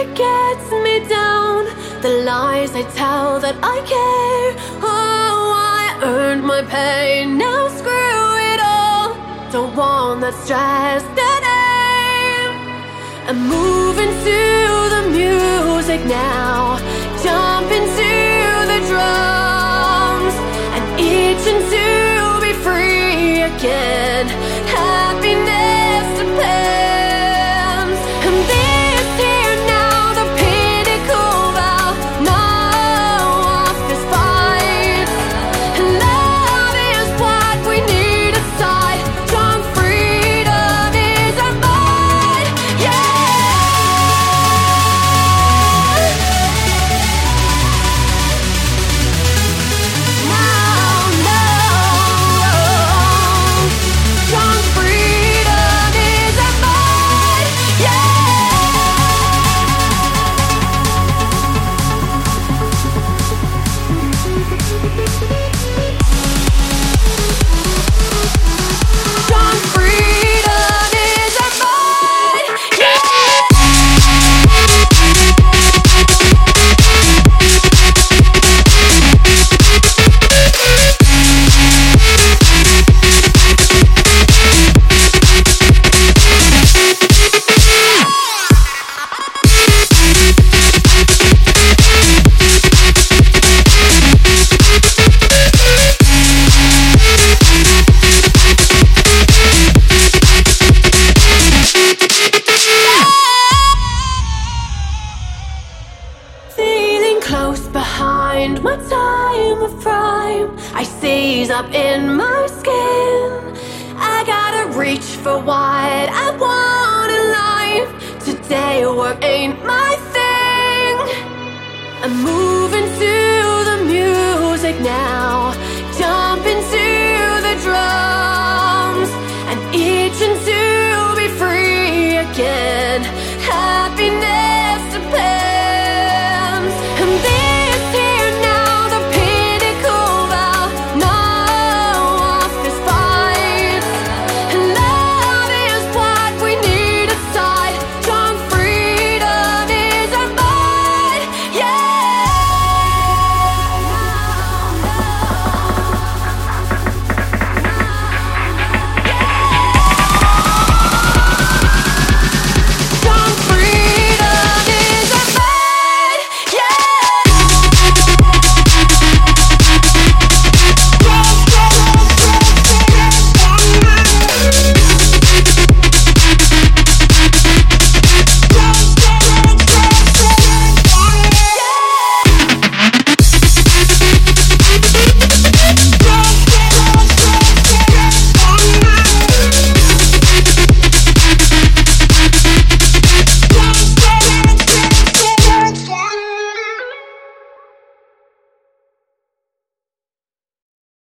it gets me down. The lies I tell that I care. Oh, I earned my pain. Now screw it all. Don't want that stress that. I'm moving to the music now. Jump into the drums and itching to be free again. Behind my time of prime. I seize up in my skin. I gotta reach for what I want in life. Today, work ain't my thing. I'm moving to the music now.